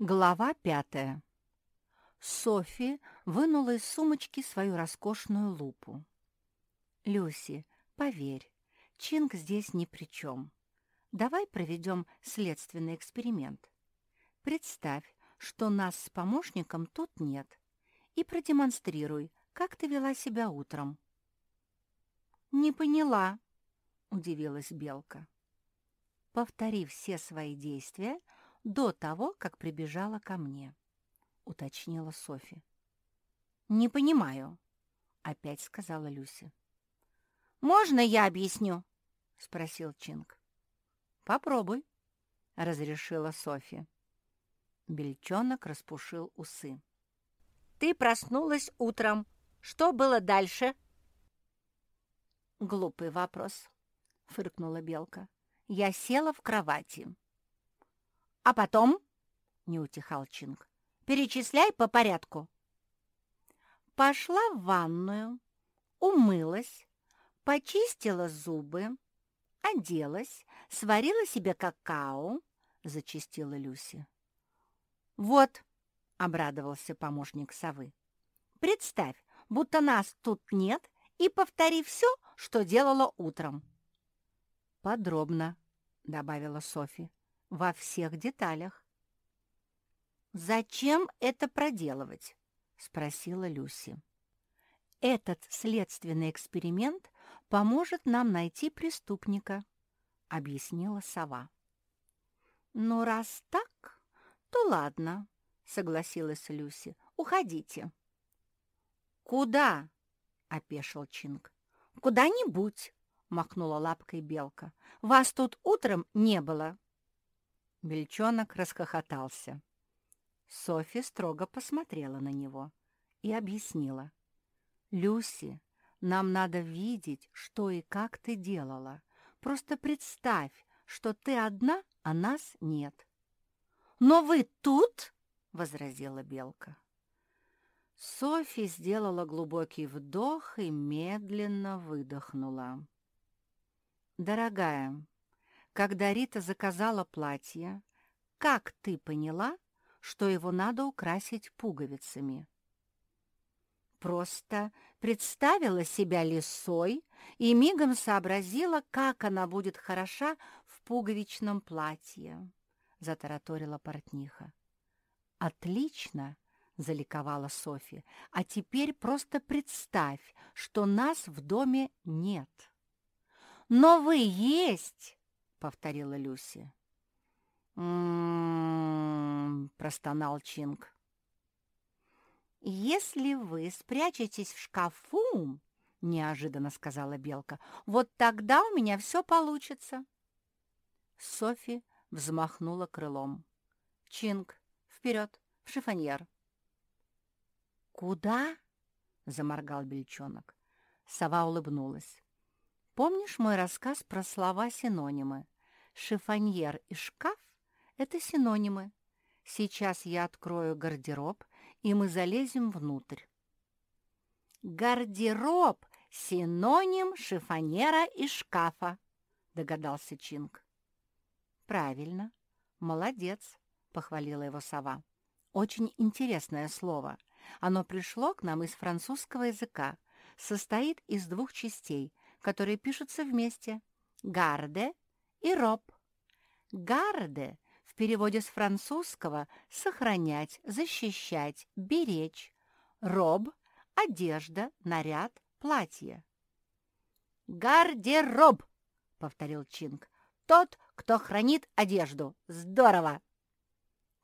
Глава пятая. Софи вынула из сумочки свою роскошную лупу. «Люси, поверь, Чинг здесь ни при чем. Давай проведем следственный эксперимент. Представь, что нас с помощником тут нет, и продемонстрируй, как ты вела себя утром». «Не поняла», — удивилась Белка. «Повтори все свои действия до того, как прибежала ко мне», — уточнила Софи. «Не понимаю», — опять сказала Люси. «Можно я объясню?» — спросил Чинг. «Попробуй», — разрешила Софи. Бельчонок распушил усы. «Ты проснулась утром. Что было дальше?» «Глупый вопрос», — фыркнула Белка. «Я села в кровати». «А потом?» — не утихал Чинг. «Перечисляй по порядку». Пошла в ванную, умылась, почистила зубы, оделась, сварила себе какао, — зачистила Люси. «Вот», — обрадовался помощник совы, — «представь, будто нас тут нет, и повтори все, что делала утром». «Подробно», — добавила Софи, — «во всех деталях». «Зачем это проделывать?» — спросила Люси. «Этот следственный эксперимент поможет нам найти преступника», — объяснила сова. «Ну, раз так, то ладно», — согласилась Люси. «Уходите». «Куда?» — опешил Чинг. «Куда-нибудь», — махнула лапкой белка. «Вас тут утром не было». Бельчонок расхохотался. Софи строго посмотрела на него и объяснила. «Люси, нам надо видеть, что и как ты делала. Просто представь, что ты одна, а нас нет». «Но вы тут?» — возразила белка. Софи сделала глубокий вдох и медленно выдохнула. «Дорогая, когда Рита заказала платье, как ты поняла, что его надо украсить пуговицами?» Просто представила себя лисой и мигом сообразила, как она будет хороша в пуговичном платье, — затараторила портниха. «Отлично!» — заликовала Софи. «А теперь просто представь, что нас в доме нет». «Но вы есть!» — повторила Люси. «М-м-м», простонал Чинг. «Если вы спрячетесь в шкафу, — неожиданно сказала Белка, — вот тогда у меня все получится». Софи взмахнула крылом. «Чинг, вперед, в шифоньер!» «Куда?» — заморгал бельчонок. Сова улыбнулась. «Помнишь мой рассказ про слова-синонимы? Шифоньер и шкаф — это синонимы. Сейчас я открою гардероб, и мы залезем внутрь». «Гардероб — синоним шифоньера и шкафа», — догадался Чинг. «Правильно. Молодец», — похвалила его сова. «Очень интересное слово. Оно пришло к нам из французского языка, состоит из двух частей, которые пишутся вместе — «гарде» и «роб». «Гарде» в переводе с французского «сохранять», «защищать», «беречь». «Роб» — одежда, наряд, платье. «Гардероб», — повторил Чинг, — «тот, кто хранит одежду. Здорово!»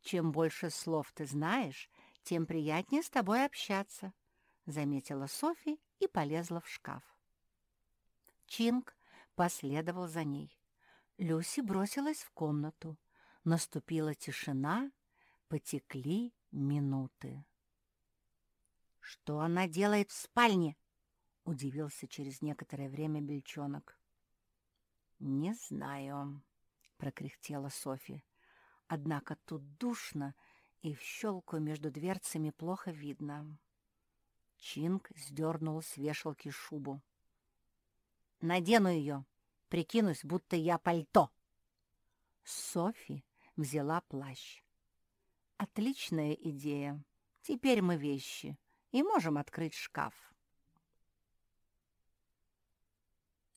Чем больше слов ты знаешь, тем приятнее с тобой общаться», — заметила Софи и полезла в шкаф. Чинг последовал за ней. Люси бросилась в комнату. Наступила тишина, потекли минуты. «Что она делает в спальне?» — удивился через некоторое время бельчонок. «Не знаю», — прокряхтела Софи. «Однако тут душно, и в щелку между дверцами плохо видно. Чинг сдернул с вешалки шубу. «Надену ее, прикинусь, будто я пальто». Софи взяла плащ. Отличная идея. Теперь мы вещи и можем открыть шкаф.